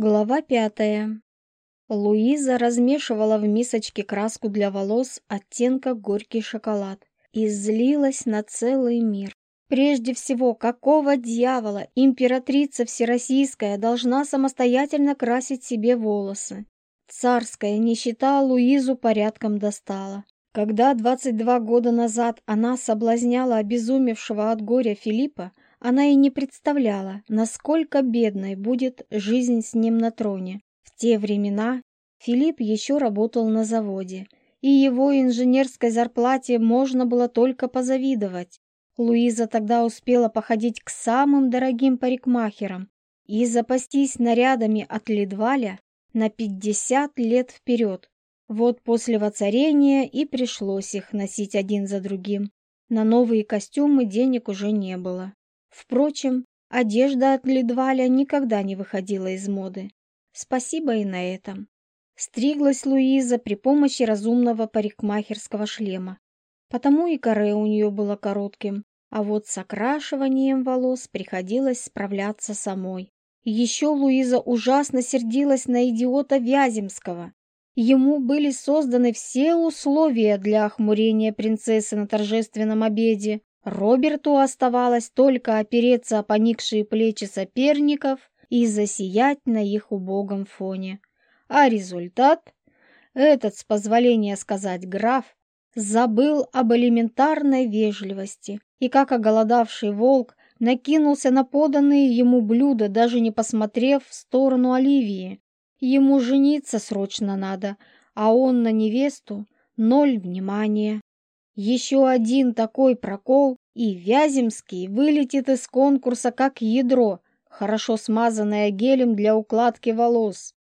Глава пятая. Луиза размешивала в мисочке краску для волос оттенка горький шоколад и злилась на целый мир. Прежде всего, какого дьявола императрица Всероссийская должна самостоятельно красить себе волосы? Царская нищета Луизу порядком достала. Когда 22 года назад она соблазняла обезумевшего от горя Филиппа, она и не представляла, насколько бедной будет жизнь с ним на троне. В те времена Филипп еще работал на заводе, и его инженерской зарплате можно было только позавидовать. Луиза тогда успела походить к самым дорогим парикмахерам и запастись нарядами от Лидваля на 50 лет вперед. Вот после воцарения и пришлось их носить один за другим. На новые костюмы денег уже не было. Впрочем, одежда от Ледваля никогда не выходила из моды. Спасибо и на этом. Стриглась Луиза при помощи разумного парикмахерского шлема. Потому и коре у нее было коротким, а вот с окрашиванием волос приходилось справляться самой. Еще Луиза ужасно сердилась на идиота Вяземского. Ему были созданы все условия для охмурения принцессы на торжественном обеде, Роберту оставалось только опереться о поникшие плечи соперников и засиять на их убогом фоне. А результат? Этот, с позволения сказать граф, забыл об элементарной вежливости и, как оголодавший волк, накинулся на поданные ему блюда, даже не посмотрев в сторону Оливии. Ему жениться срочно надо, а он на невесту ноль внимания. Еще один такой прокол, и Вяземский вылетит из конкурса как ядро, хорошо смазанное гелем для укладки волос.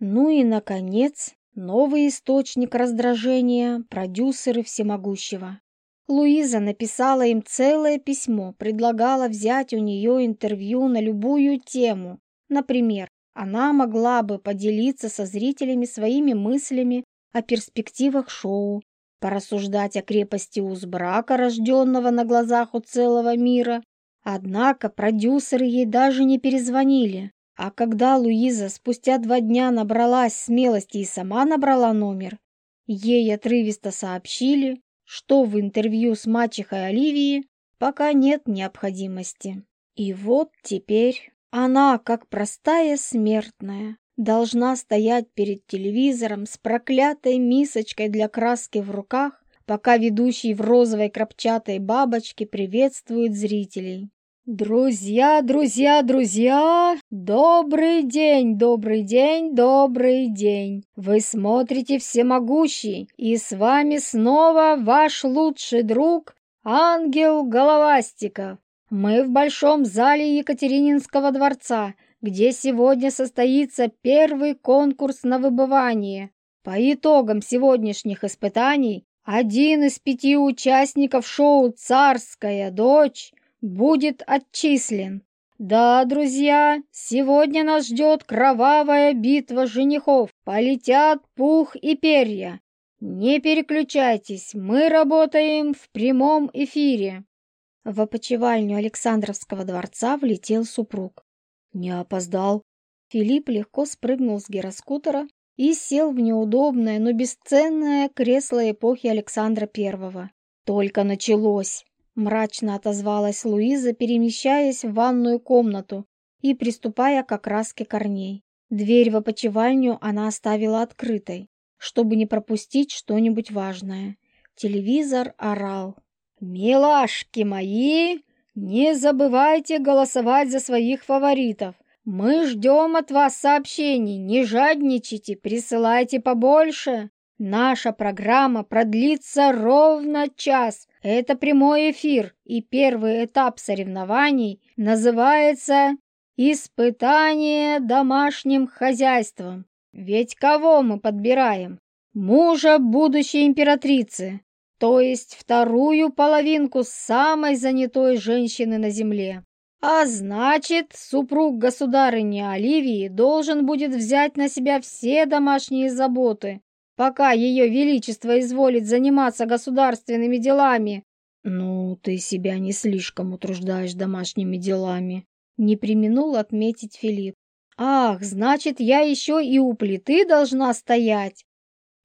Ну и, наконец, новый источник раздражения – продюсеры всемогущего. Луиза написала им целое письмо, предлагала взять у нее интервью на любую тему. Например, она могла бы поделиться со зрителями своими мыслями о перспективах шоу, порассуждать о крепости Узбрака, рожденного на глазах у целого мира. Однако продюсеры ей даже не перезвонили. А когда Луиза спустя два дня набралась смелости и сама набрала номер, ей отрывисто сообщили, что в интервью с мачехой Оливии пока нет необходимости. И вот теперь она, как простая смертная, должна стоять перед телевизором с проклятой мисочкой для краски в руках, пока ведущий в розовой крапчатой бабочке приветствует зрителей. «Друзья, друзья, друзья! Добрый день, добрый день, добрый день! Вы смотрите «Всемогущий», и с вами снова ваш лучший друг Ангел Головастиков. Мы в Большом зале Екатерининского дворца – где сегодня состоится первый конкурс на выбывание. По итогам сегодняшних испытаний один из пяти участников шоу «Царская дочь» будет отчислен. Да, друзья, сегодня нас ждет кровавая битва женихов. Полетят пух и перья. Не переключайтесь, мы работаем в прямом эфире. В опочивальню Александровского дворца влетел супруг. Не опоздал. Филипп легко спрыгнул с гироскутера и сел в неудобное, но бесценное кресло эпохи Александра Первого. Только началось. Мрачно отозвалась Луиза, перемещаясь в ванную комнату и приступая к окраске корней. Дверь в опочивальню она оставила открытой, чтобы не пропустить что-нибудь важное. Телевизор орал. «Милашки мои, не забывайте голосовать за своих фаворитов. Мы ждем от вас сообщений, не жадничайте, присылайте побольше. Наша программа продлится ровно час. Это прямой эфир, и первый этап соревнований называется «Испытание домашним хозяйством». Ведь кого мы подбираем? Мужа будущей императрицы то есть вторую половинку самой занятой женщины на земле. А значит, супруг государыни Оливии должен будет взять на себя все домашние заботы, пока ее величество изволит заниматься государственными делами. Ну, ты себя не слишком утруждаешь домашними делами, не применул отметить Филипп. Ах, значит, я еще и у плиты должна стоять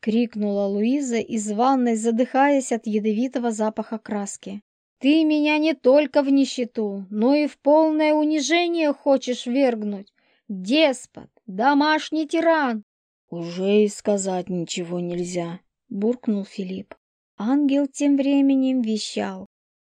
крикнула Луиза из ванной, задыхаясь от ядовитого запаха краски. «Ты меня не только в нищету, но и в полное унижение хочешь вергнуть! Деспот! Домашний тиран!» «Уже и сказать ничего нельзя!» — буркнул Филипп. Ангел тем временем вещал.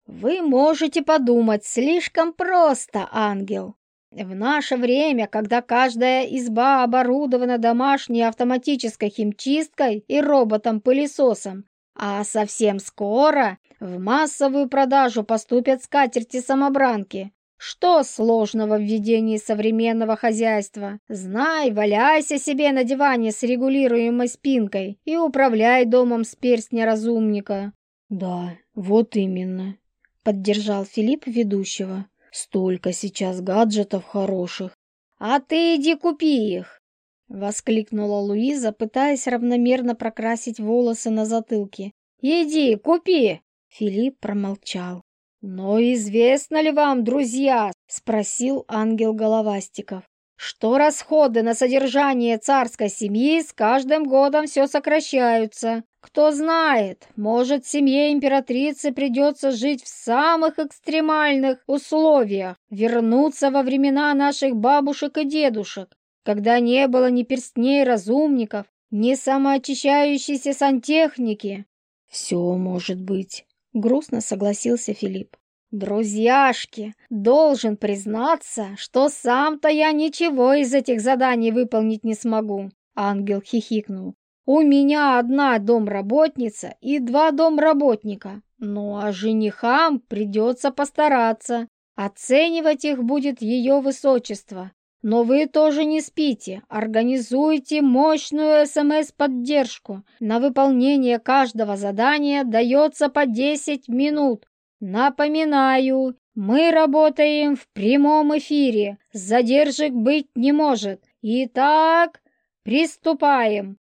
«Вы можете подумать, слишком просто, ангел! В наше время, когда каждая изба оборудована домашней автоматической химчисткой и роботом-пылесосом, а совсем скоро в массовую продажу поступят скатерти-самобранки. Что сложного в ведении современного хозяйства? Знай, валяйся себе на диване с регулируемой спинкой и управляй домом с перстня разумника. Да, вот именно, поддержал Филипп ведущего. Столько сейчас гаджетов хороших. А ты иди купи их!» Воскликнула Луиза, пытаясь равномерно прокрасить волосы на затылке. «Иди, купи!» Филипп промолчал. «Но известно ли вам, друзья?» — спросил ангел Головастиков что расходы на содержание царской семьи с каждым годом все сокращаются. Кто знает, может, семье императрицы придется жить в самых экстремальных условиях, вернуться во времена наших бабушек и дедушек, когда не было ни перстней разумников, ни самоочищающейся сантехники. «Все может быть», — грустно согласился Филипп. Друзьяшки, должен признаться, что сам-то я ничего из этих заданий выполнить не смогу. Ангел хихикнул. У меня одна домработница и два домработника. Ну а женихам придется постараться. Оценивать их будет ее высочество. Но вы тоже не спите, организуйте мощную СМС-поддержку. На выполнение каждого задания дается по 10 минут, Напоминаю, мы работаем в прямом эфире, задержек быть не может. Итак, приступаем.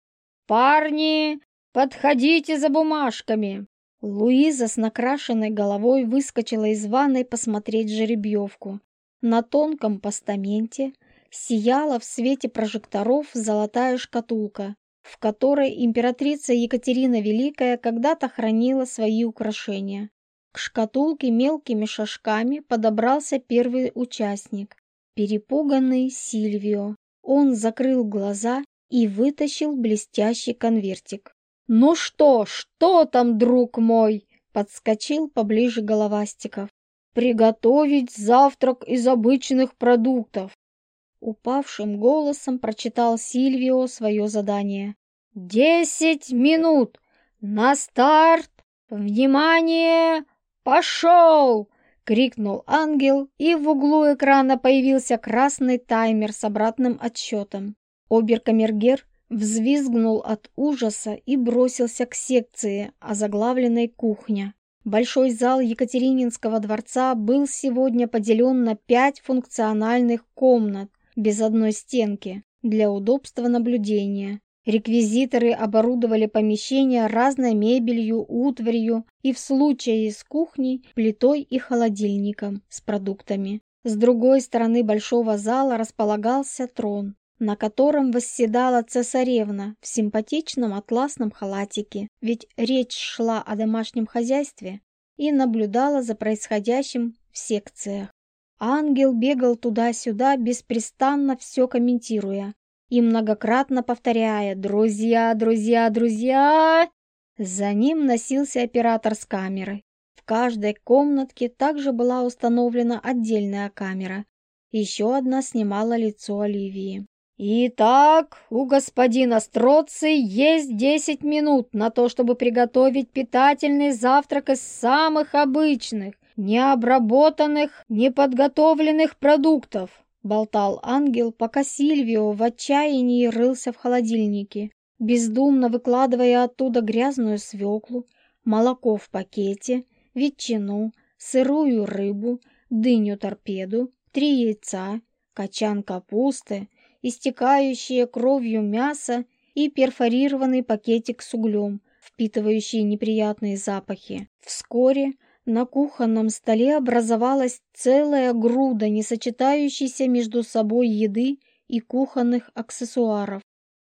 Парни, подходите за бумажками. Луиза с накрашенной головой выскочила из ванной посмотреть жеребьевку. На тонком постаменте сияла в свете прожекторов золотая шкатулка, в которой императрица Екатерина Великая когда-то хранила свои украшения. К шкатулке мелкими шажками подобрался первый участник, перепуганный Сильвио. Он закрыл глаза и вытащил блестящий конвертик. «Ну что, что там, друг мой?» – подскочил поближе головастиков. «Приготовить завтрак из обычных продуктов!» Упавшим голосом прочитал Сильвио свое задание. «Десять минут! На старт! Внимание! «Пошел!» — крикнул ангел, и в углу экрана появился красный таймер с обратным отсчетом. Оберкамергер взвизгнул от ужаса и бросился к секции, озаглавленной «Кухня». Большой зал Екатерининского дворца был сегодня поделен на пять функциональных комнат без одной стенки для удобства наблюдения. Реквизиторы оборудовали помещение разной мебелью, утварью и в случае с кухней, плитой и холодильником с продуктами. С другой стороны большого зала располагался трон, на котором восседала цесаревна в симпатичном атласном халатике, ведь речь шла о домашнем хозяйстве, и наблюдала за происходящим в секциях. Ангел бегал туда-сюда, беспрестанно все комментируя, и многократно повторяя «Друзья, друзья, друзья!» За ним носился оператор с камерой. В каждой комнатке также была установлена отдельная камера. Еще одна снимала лицо Оливии. «Итак, у господина Строци есть 10 минут на то, чтобы приготовить питательный завтрак из самых обычных, необработанных, неподготовленных продуктов. Болтал ангел, пока Сильвио в отчаянии рылся в холодильнике, бездумно выкладывая оттуда грязную свеклу, молоко в пакете, ветчину, сырую рыбу, дыню-торпеду, три яйца, качан капусты, истекающее кровью мясо и перфорированный пакетик с углем, впитывающий неприятные запахи. Вскоре на кухонном столе образовалась целая груда несочетающейся между собой еды и кухонных аксессуаров.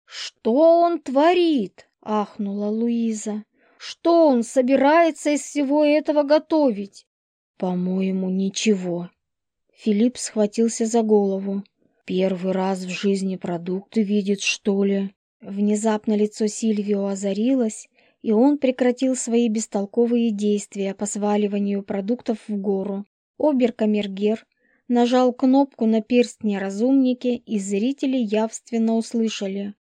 «Что он творит?» – ахнула Луиза. «Что он собирается из всего этого готовить?» «По-моему, ничего». Филипп схватился за голову. «Первый раз в жизни продукты видит, что ли?» Внезапно лицо Сильвио озарилось, и он прекратил свои бестолковые действия по сваливанию продуктов в гору. Обер-камергер нажал кнопку на перстне разумники, и зрители явственно услышали.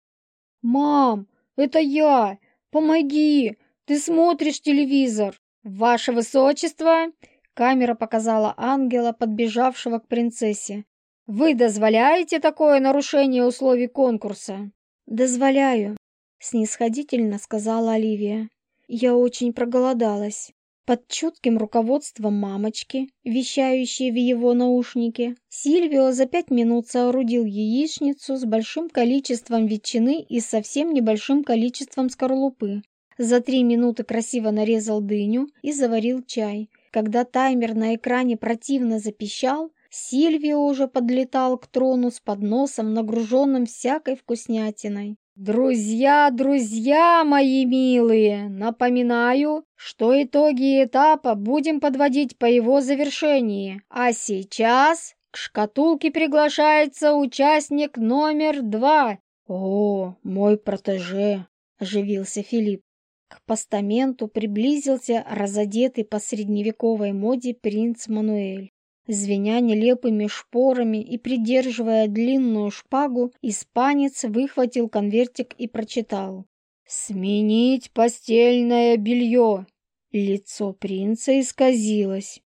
«Мам, это я! Помоги! Ты смотришь телевизор!» «Ваше высочество!» Камера показала ангела, подбежавшего к принцессе. «Вы дозволяете такое нарушение условий конкурса?» «Дозволяю», снисходительно сказала Оливия. Я очень проголодалась. Под чутким руководством мамочки, вещающей в его наушнике, Сильвио за пять минут соорудил яичницу с большим количеством ветчины и совсем небольшим количеством скорлупы. За три минуты красиво нарезал дыню и заварил чай. Когда таймер на экране противно запищал, Сильвио уже подлетал к трону с подносом, нагруженным всякой вкуснятиной. Друзья, друзья мои милые, напоминаю, что итоги этапа будем подводить по его завершении. А сейчас к шкатулке приглашается участник номер два. О, мой протеже, оживился Филипп. К постаменту приблизился разодетый по средневековой моде принц Мануэль. Звеня нелепыми шпорами и придерживая длинную шпагу, испанец выхватил конвертик и прочитал. «Сменить постельное белье!» Лицо принца исказилось.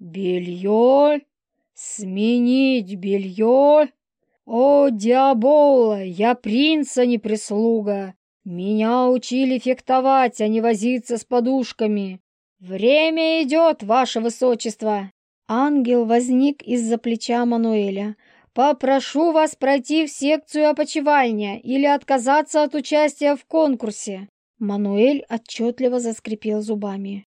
«Белье? Сменить белье? О, диабола, я принца не прислуга! Меня учили фехтовать, а не возиться с подушками! Время идет, ваше высочество!» Ангел возник из-за плеча Мануэля. «Попрошу вас пройти в секцию опочивания или отказаться от участия в конкурсе!» Мануэль отчетливо заскрипел зубами.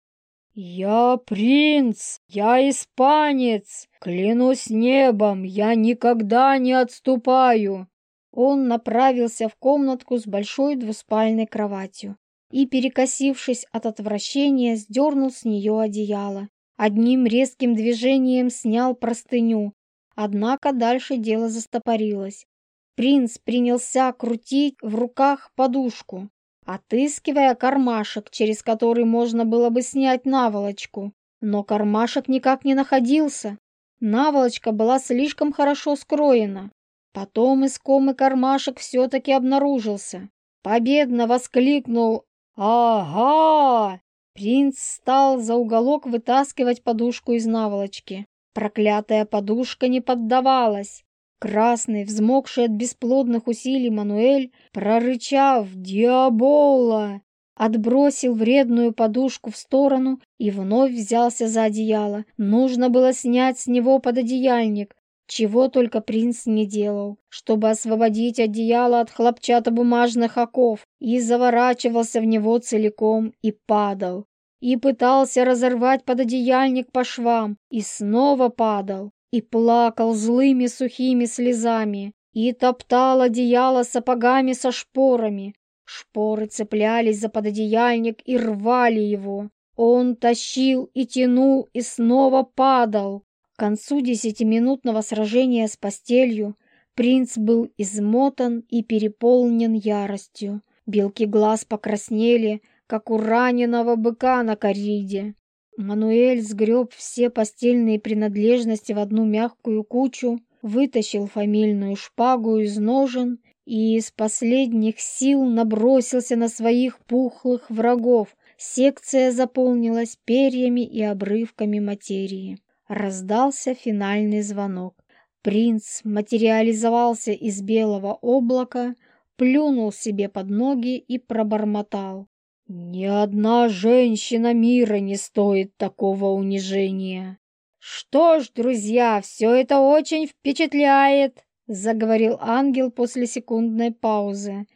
«Я принц! Я испанец! Клянусь небом, я никогда не отступаю!» Он направился в комнатку с большой двуспальной кроватью и, перекосившись от отвращения, сдернул с нее одеяло. Одним резким движением снял простыню, однако дальше дело застопорилось. Принц принялся крутить в руках подушку, отыскивая кармашек, через который можно было бы снять наволочку. Но кармашек никак не находился. Наволочка была слишком хорошо скроена. Потом искомый кармашек все-таки обнаружился. Победно воскликнул «Ага!» Принц стал за уголок вытаскивать подушку из наволочки. Проклятая подушка не поддавалась. Красный, взмокший от бесплодных усилий Мануэль, прорычав «Диабола!», отбросил вредную подушку в сторону и вновь взялся за одеяло. Нужно было снять с него пододеяльник, чего только принц не делал, чтобы освободить одеяло от хлопчатобумажных оков, и заворачивался в него целиком и падал, и пытался разорвать пододеяльник по швам, и снова падал, и плакал злыми сухими слезами, и топтал одеяло сапогами со шпорами. Шпоры цеплялись за пододеяльник и рвали его. Он тащил и тянул и снова падал. К концу десятиминутного сражения с постелью принц был измотан и переполнен яростью. Белки глаз покраснели, как у раненого быка на кориде. Мануэль сгреб все постельные принадлежности в одну мягкую кучу, вытащил фамильную шпагу из ножен и из последних сил набросился на своих пухлых врагов. Секция заполнилась перьями и обрывками материи раздался финальный звонок. Принц материализовался из белого облака, плюнул себе под ноги и пробормотал. «Ни одна женщина мира не стоит такого унижения!» «Что ж, друзья, все это очень впечатляет!» — заговорил ангел после секундной паузы.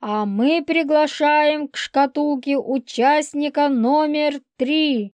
«А мы приглашаем к шкатулке участника номер три!»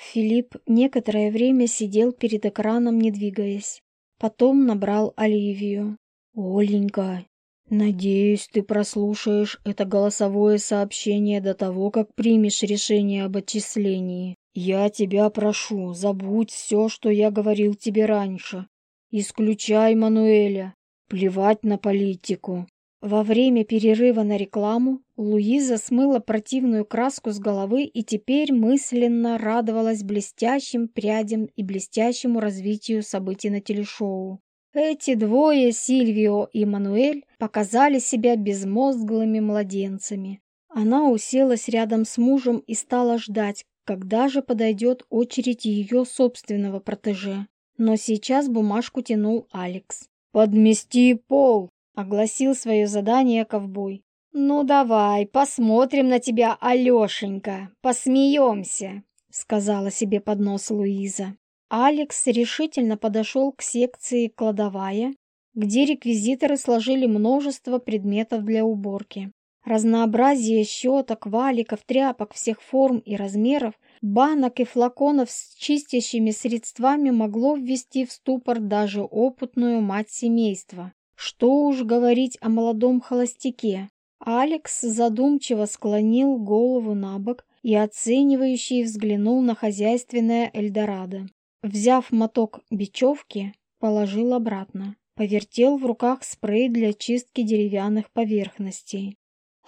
Филипп некоторое время сидел перед экраном, не двигаясь. Потом набрал Оливию. «Оленька, надеюсь, ты прослушаешь это голосовое сообщение до того, как примешь решение об отчислении. Я тебя прошу, забудь все, что я говорил тебе раньше. Исключай Мануэля. Плевать на политику. Во время перерыва на рекламу Луиза смыла противную краску с головы и теперь мысленно радовалась блестящим прядям и блестящему развитию событий на телешоу. Эти двое, Сильвио и Мануэль, показали себя безмозглыми младенцами. Она уселась рядом с мужем и стала ждать, когда же подойдет очередь ее собственного протеже. Но сейчас бумажку тянул Алекс. «Подмести пол!» огласил свое задание ковбой. «Ну давай, посмотрим на тебя, Алешенька, посмеемся», — сказала себе под нос Луиза. Алекс решительно подошел к секции «Кладовая», где реквизиторы сложили множество предметов для уборки. Разнообразие щеток, валиков, тряпок всех форм и размеров, банок и флаконов с чистящими средствами могло ввести в ступор даже опытную мать семейства. Что уж говорить о молодом холостяке. Алекс задумчиво склонил голову на бок и оценивающий взглянул на хозяйственное Эльдорадо. Взяв моток бечевки, положил обратно. Повертел в руках спрей для чистки деревянных поверхностей.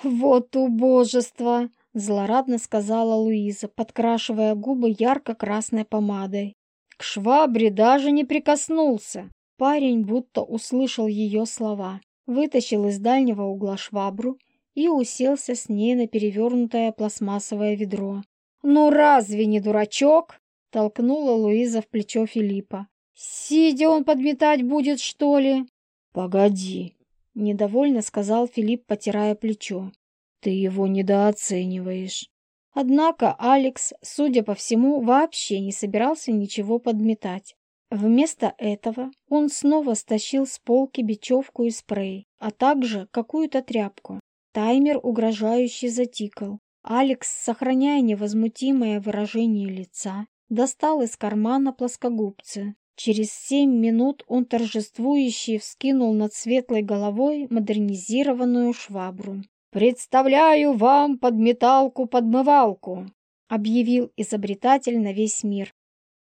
«Вот убожество!» – злорадно сказала Луиза, подкрашивая губы ярко-красной помадой. «К швабре даже не прикоснулся!» Парень будто услышал ее слова, вытащил из дальнего угла швабру и уселся с ней на перевернутое пластмассовое ведро. «Ну разве не дурачок?» – толкнула Луиза в плечо Филиппа. «Сидя он подметать будет, что ли?» «Погоди», – недовольно сказал Филипп, потирая плечо. «Ты его недооцениваешь». Однако Алекс, судя по всему, вообще не собирался ничего подметать. Вместо этого он снова стащил с полки бечевку и спрей, а также какую-то тряпку. Таймер угрожающе затикал. Алекс, сохраняя невозмутимое выражение лица, достал из кармана плоскогубцы. Через семь минут он торжествующе вскинул над светлой головой модернизированную швабру. «Представляю вам подметалку-подмывалку!» объявил изобретатель на весь мир.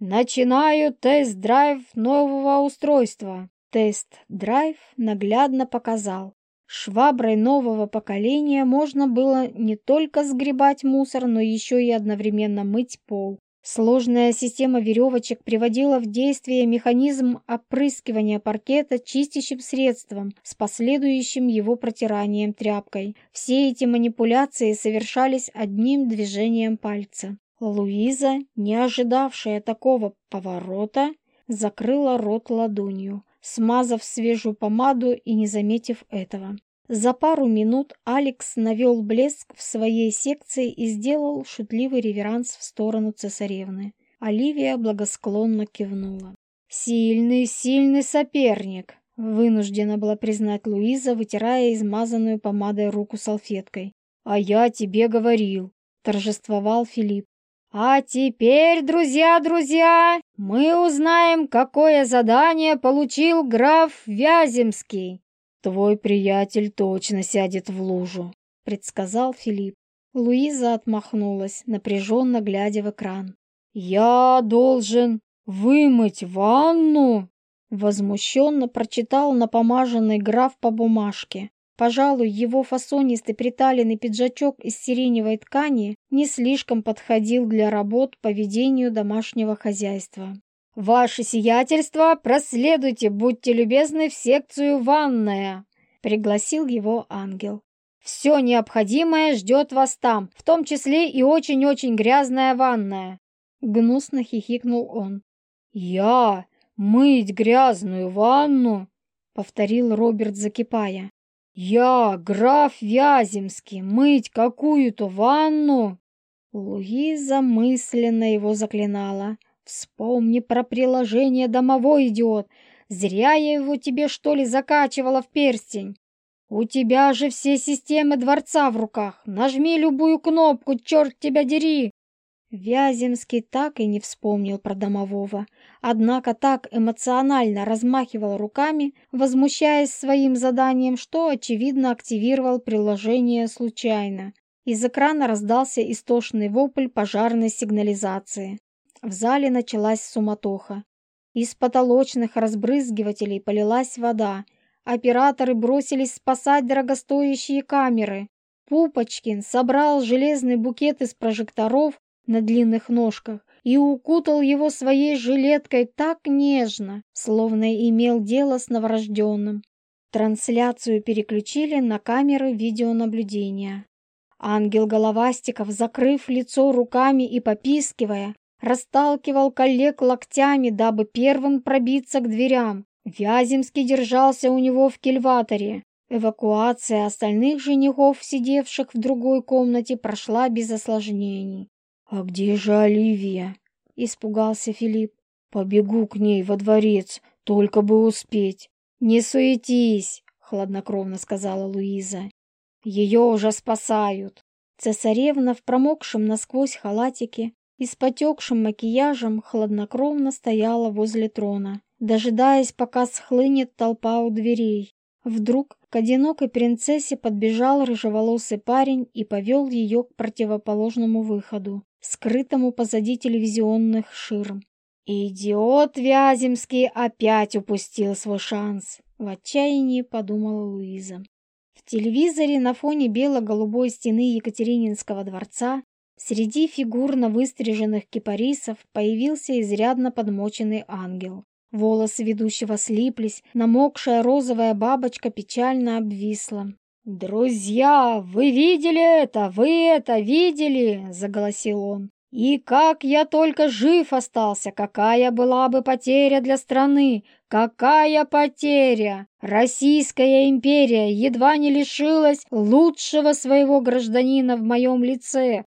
Начинаю тест-драйв нового устройства. Тест-драйв наглядно показал. Шваброй нового поколения можно было не только сгребать мусор, но еще и одновременно мыть пол. Сложная система веревочек приводила в действие механизм опрыскивания паркета чистящим средством с последующим его протиранием тряпкой. Все эти манипуляции совершались одним движением пальца. Луиза, не ожидавшая такого поворота, закрыла рот ладонью, смазав свежую помаду и не заметив этого. За пару минут Алекс навел блеск в своей секции и сделал шутливый реверанс в сторону цесаревны. Оливия благосклонно кивнула. «Сильный, сильный соперник!» – вынуждена была признать Луиза, вытирая измазанную помадой руку салфеткой. «А я тебе говорил!» – торжествовал Филипп. А теперь, друзья, друзья, мы узнаем, какое задание получил граф Вяземский. Твой приятель точно сядет в лужу, предсказал Филипп. Луиза отмахнулась, напряженно глядя в экран. Я должен вымыть ванну, возмущенно прочитал напомаженный граф по бумажке. Пожалуй, его фасонистый приталенный пиджачок из сиреневой ткани не слишком подходил для работ по ведению домашнего хозяйства. «Ваше сиятельство, проследуйте, будьте любезны, в секцию «Ванная», — пригласил его ангел. «Все необходимое ждет вас там, в том числе и очень-очень грязная ванная», — гнусно хихикнул он. «Я? Мыть грязную ванну?» — повторил Роберт, закипая. Я граф Вяземский, мыть какую-то ванну!» Луиза мысленно его заклинала. «Вспомни про приложение «Домовой идиот». Зря я его тебе, что ли, закачивала в перстень. У тебя же все системы дворца в руках. Нажми любую кнопку, черт тебя дери!» Вяземский так и не вспомнил про домового, однако так эмоционально размахивал руками, возмущаясь своим заданием, что, очевидно, активировал приложение случайно. Из экрана раздался истошный вопль пожарной сигнализации. В зале началась суматоха. Из потолочных разбрызгивателей полилась вода. Операторы бросились спасать дорогостоящие камеры. Пупочкин собрал железный букет из прожекторов, на длинных ножках и укутал его своей жилеткой так нежно, словно имел дело с новорожденным. Трансляцию переключили на камеры видеонаблюдения. Ангел Головастиков, закрыв лицо руками и попискивая, расталкивал коллег локтями, дабы первым пробиться к дверям. Вяземский держался у него в кильваторе. Эвакуация остальных женихов, сидевших в другой комнате, прошла без осложнений а где же оливия. Испугался филипп. Побегу к ней во дворец только бы успеть. Не суетись хладнокровно сказала луиза. Ее уже спасают. Цесаревна в промокшем насквозь халатике и с потекшим макияжем хладнокровно стояла возле трона дожидаясь пока схлынет толпа у дверей. Вдруг к одинокой принцессе подбежал рыжеволосый парень и повел ее к противоположному выходу скрытому позади телевизионных ширм. «Идиот Вяземский опять упустил свой шанс», – в отчаянии подумала Луиза. В телевизоре на фоне бело-голубой стены Екатерининского дворца среди фигурно выстриженных кипарисов появился изрядно подмоченный ангел. Волосы ведущего слиплись, намокшая розовая бабочка печально обвисла. «Друзья, вы видели это, вы это видели!» – заголосил он. «И как я только жив остался! Какая была бы потеря для страны! Какая потеря! Российская империя едва не лишилась лучшего своего гражданина в моем лице!»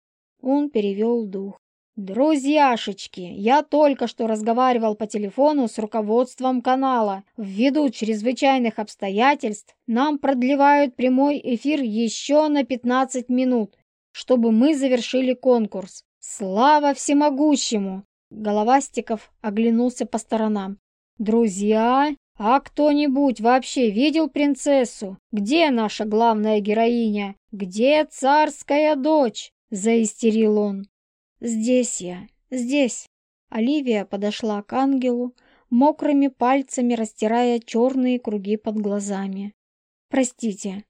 Он перевел дух. Друзьяшечки, я только что разговаривал по телефону с руководством канала. Ввиду чрезвычайных обстоятельств нам продлевают прямой эфир еще на 15 минут, чтобы мы завершили конкурс. Слава всемогущему! Головастиков оглянулся по сторонам. Друзья, а кто-нибудь вообще видел принцессу? Где наша главная героиня? Где царская дочь? Заистерил он. «Здесь я, здесь!» Оливия подошла к ангелу, мокрыми пальцами растирая черные круги под глазами. «Простите,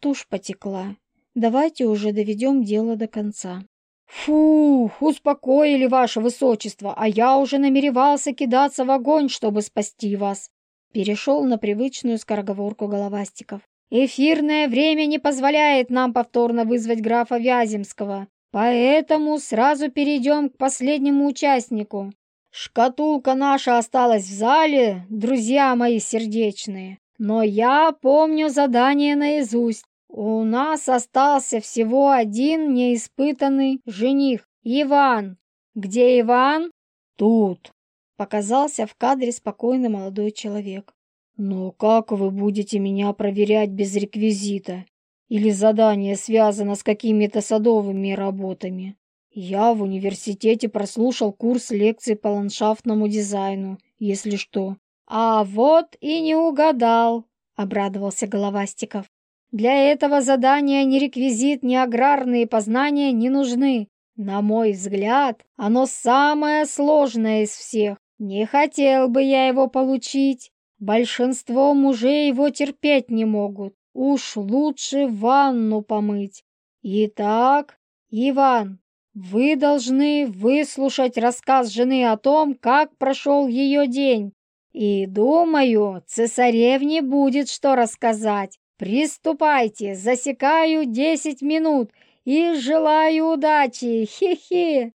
тушь потекла. Давайте уже доведем дело до конца». «Фух, успокоили ваше высочество, а я уже намеревался кидаться в огонь, чтобы спасти вас!» Перешел на привычную скороговорку головастиков. «Эфирное время не позволяет нам повторно вызвать графа Вяземского. Поэтому сразу перейдем к последнему участнику. Шкатулка наша осталась в зале, друзья мои сердечные. Но я помню задание наизусть. У нас остался всего один неиспытанный жених – Иван. Где Иван? Тут. Показался в кадре спокойный молодой человек. «Но как вы будете меня проверять без реквизита? или задание связано с какими-то садовыми работами. Я в университете прослушал курс лекций по ландшафтному дизайну, если что. А вот и не угадал, обрадовался Головастиков. Для этого задания ни реквизит, ни аграрные познания не нужны. На мой взгляд, оно самое сложное из всех. Не хотел бы я его получить. Большинство мужей его терпеть не могут. Уж лучше ванну помыть. Итак, Иван, вы должны выслушать рассказ жены о том, как прошел ее день. И, думаю, цесаревне будет что рассказать. Приступайте, засекаю десять минут и желаю удачи. Хе-хе.